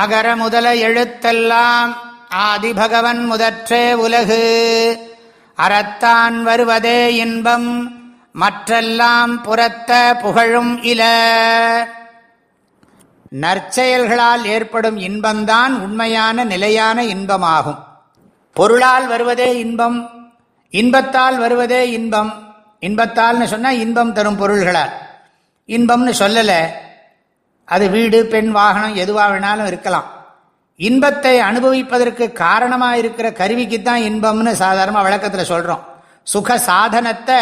அகர முதல எழுத்தெல்லாம் ஆதிபகவன் முதற்றே உலகு. அறத்தான் வருவதே இன்பம் மற்றெல்லாம் புறத்த புகழும் இல. நற்செயல்களால் ஏற்படும் இன்பம்தான் உண்மையான நிலையான இன்பமாகும். பொருளால் வருவதே இன்பம் இன்பத்தால் வருவதே இன்பம். இன்பத்தால்னு சொன்னால் இன்பம் தரும் பொருள்களால். இன்பம்னு சொல்லலை அது வீடு பெண் வாகனம் எதுவாக வேணாலும் இருக்கலாம். இன்பத்தை அனுபவிப்பதற்கு காரணமாக இருக்கிற கருவிக்கு தான் இன்பம்னு சாதாரணமாக வழக்கத்தில் சொல்கிறோம் சுக சாதனத்தை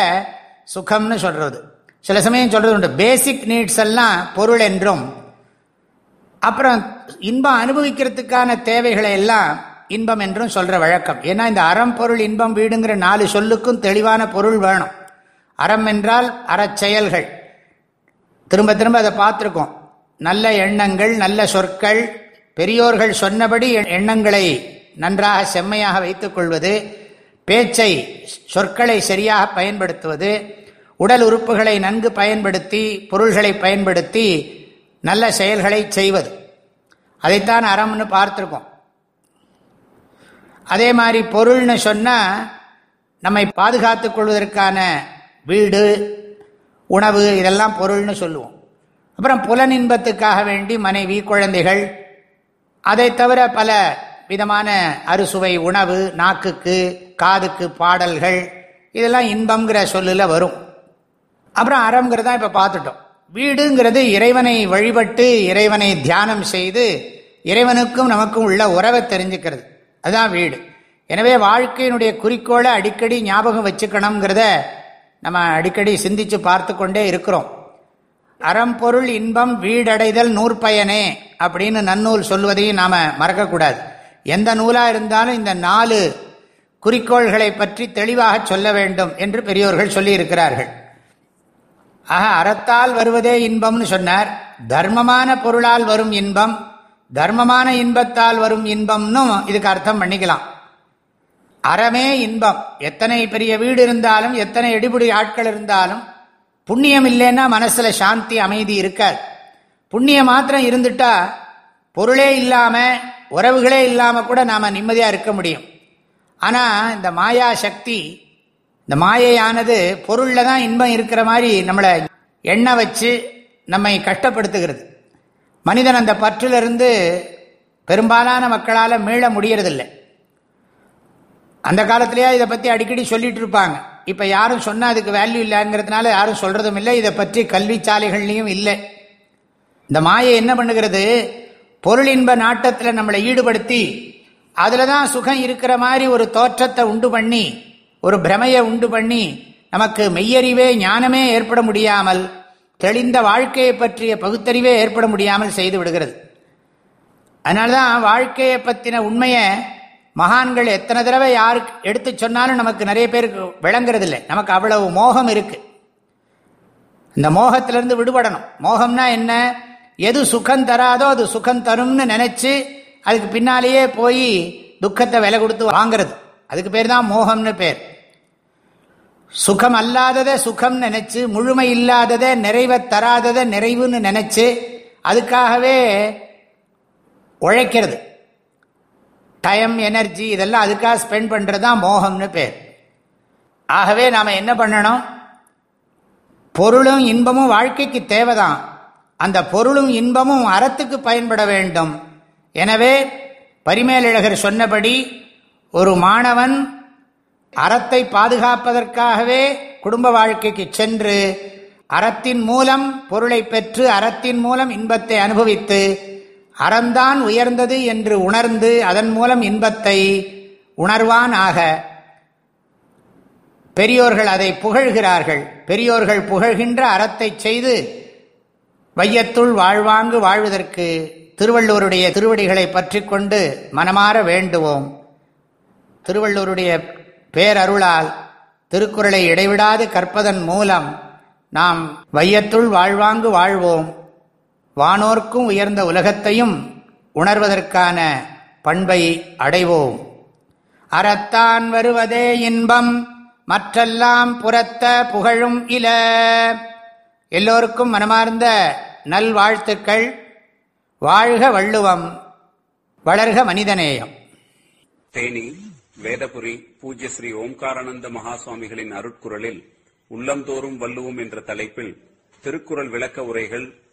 சுகம்னு சொல்கிறது சில சமயம் சொல்கிறது உண்டு. பேசிக் நீட்ஸ் எல்லாம் பொருள் என்றும் அப்புறம் இன்பம் அனுபவிக்கிறதுக்கான தேவைகளை எல்லாம் இன்பம் என்றும் சொல்கிற வழக்கம். ஏன்னா இந்த அறம் பொருள் இன்பம் வீடுங்கிற நாலு சொல்லுக்கும் தெளிவான பொருள் வேணும். அறம் என்றால் அறச்செயல்கள் திரும்ப திரும்ப அதை பார்த்துருக்கோம். நல்ல எண்ணங்கள் நல்ல சொற்கள். பெரியோர்கள் சொன்னபடி எண்ணங்களை நன்றாக செம்மையாக வைத்துக் கொள்வது பேச்சை சொற்களை சரியாக பயன்படுத்துவது உடல் உறுப்புகளை நன்கு பயன்படுத்தி பொருள்களை பயன்படுத்தி நல்ல செயல்களை செய்வது. அதைத்தான் அறம்னு பார்த்துருக்கோம். அதே மாதிரி பொருள்னு சொன்னால் நம்மை பாதுகாத்துக் கொள்வதற்கான வீடு உணவு இதெல்லாம் பொருள்னு சொல்லுவோம். அப்புறம் புலனின்பத்துக்காக வேண்டி மனைவி குழந்தைகள். அதை தவிர பல விதமான அறுசுவை உணவு நாக்குக்கு காதுக்கு பாடல்கள் இதெல்லாம் இன்பம்ங்கிற சொல்லில் வரும். அப்புறம் அறம்ங்கிறத இப்போ பார்த்துட்டோம். வீடுங்கிறது இறைவனை வழிபட்டு இறைவனை தியானம் செய்து இறைவனுக்கும் நமக்கும் உள்ள உறவை தெரிஞ்சுக்கிறது. அதுதான் வீடு. எனவே வாழ்க்கையினுடைய குறிக்கோளை அடிக்கடி ஞாபகம் வச்சுக்கணுங்கிறத நம்ம அடிக்கடி சிந்திச்சு பார்த்து கொண்டே இருக்கிறோம். அறம்பொருள் இன்பம் வீடடைதல் நூற்பயனே அப்படின்னு நன்னூல் சொல்வதையும் நாம் மறக்கக்கூடாது. எந்த நூலாக இருந்தாலும் இந்த நாலு குறிக்கோள்களை பற்றி தெளிவாக சொல்ல வேண்டும் என்று பெரியோர்கள் சொல்லியிருக்கிறார்கள். ஆக அறத்தால் வருவதே இன்பம்னு சொன்னார். தர்மமான பொருளால் வரும் இன்பம் தர்மமான இன்பத்தால் வரும் இன்பம்னும் இதுக்கு அர்த்தம் பண்ணிக்கலாம். அறமே இன்பம். எத்தனை பெரிய வீடு இருந்தாலும் எத்தனை எடுபடி ஆட்கள் இருந்தாலும் புண்ணியம் இல்லைன்னா மனசில் சாந்தி அமைதி இருக்காது. புண்ணியம் மாத்திரம் இருந்துட்டா பொருளே இல்லாமல் உறவுகளே இல்லாமல் கூட நாம் நிம்மதியாக இருக்க முடியும். ஆனால் இந்த மாயா சக்தி இந்த மாயையானது பொருளில் தான் இன்பம் இருக்கிற மாதிரி நம்மளை எண்ணெய் வச்சு நம்மை கஷ்டப்படுத்துகிறது. மனிதன் அந்த பற்றிலிருந்து பெரும்பாலான மக்களால் மீள முடியறதில்லை. அந்த காலத்திலேயே இதை பற்றி அடிக்கடி சொல்லிட்டு இருப்பாங்க. இப்போ யாரும் சொன்னால் அதுக்கு வேல்யூ இல்லைங்கிறதுனால யாரும் சொல்கிறதும் இல்லை. இதை பற்றி கல்விச்சாலைகள்லையும் இல்லை. இந்த மாயை என்ன பண்ணுகிறது? பொருளின்ப நாட்டத்தில் நம்மளை ஈடுபடுத்தி அதில் தான் சுகம் இருக்கிற மாதிரி ஒரு தோற்றத்தை உண்டு பண்ணி ஒரு பிரமையை உண்டு பண்ணி நமக்கு மெய்யறிவே ஞானமே ஏற்பட முடியாமல் தெளிந்த வாழ்க்கையை பற்றிய பகுத்தறிவே ஏற்பட முடியாமல் செய்து விடுகிறது. அதனால்தான் வாழ்க்கையை பற்றின உண்மையை மகான்கள் எத்தனை தடவை யாருக்கு எடுத்து சொன்னாலும் நமக்கு நிறைய பேருக்கு விளங்குறதில்லை. நமக்கு அவ்வளவு மோகம் இருக்கு. இந்த மோகத்திலிருந்து விடுபடணும். மோகம்னா என்ன? எது சுகம் தராதோ அது சுகம் தரும்னு நினைச்சு அதுக்கு பின்னாலேயே போய் துக்கத்தை விலை கொடுத்து வாங்கிறது. அதுக்கு பேர் தான் மோகம்னு பேர். சுகம் அல்லாததை சுகம் நினைச்சு முழுமை இல்லாததை நிறைவை தராததை நிறைவுன்னு நினைச்சு அதுக்காகவே உழைக்கிறது. டைம் எனர்ஜி இதெல்லாம் அதுக்காக ஸ்பெண்ட் பண்ணுறது தான் மோகம்னு பேர். ஆகவே நாம் என்ன பண்ணணும்? பொருளும் இன்பமும் வாழ்க்கைக்கு தேவைதான். அந்த பொருளும் இன்பமும் அறத்துக்கு பயன்பட வேண்டும். எனவே பரிமேலழகர் சொன்னபடி ஒரு மாணவன் அறத்தை பாதுகாப்பதற்காகவே குடும்ப வாழ்க்கைக்கு சென்று அறத்தின் மூலம் பொருளை பெற்று அறத்தின் மூலம் இன்பத்தை அனுபவித்து அறந்தான் உயர்ந்தது என்று உணர்ந்து அதன் மூலம் இன்பத்தை உணர்வான் ஆக. பெரியோர்கள் அதை புகழ்கிறார்கள். பெரியோர்கள் புகழ்கின்ற அறத்தை செய்து வையத்துள் வாழ்வாங்கு வாழ்வதற்கு திருவள்ளூருடைய திருவடிகளை பற்றி கொண்டு மனமாற வேண்டுவோம். திருவள்ளூருடைய பேரருளால் திருக்குறளை இடைவிடாது கற்பதன் மூலம் நாம் வையத்துள் வாழ்வாங்கு வாழ்வோம். வானோர்க்கும் உயர்ந்த உலகத்தையும் உணர்வதற்கான பண்பை அடைவோம். அறத்தான் வருவதே இன்பம் மற்றெல்லாம் புறத்த புகழும் இல. எல்லோருக்கும் மனமார்ந்த நல்வாழ்த்துக்கள். வாழ்க வள்ளுவம் வளர்க மனிதநேயம். தேனி வேதபுரி பூஜ்ய ஸ்ரீ ஓம்காரானந்த மகாசுவாமிகளின் அருட்குரலில் உள்ளந்தோறும் வள்ளுவோம் என்ற தலைப்பில் திருக்குறள் விளக்க உரைகள்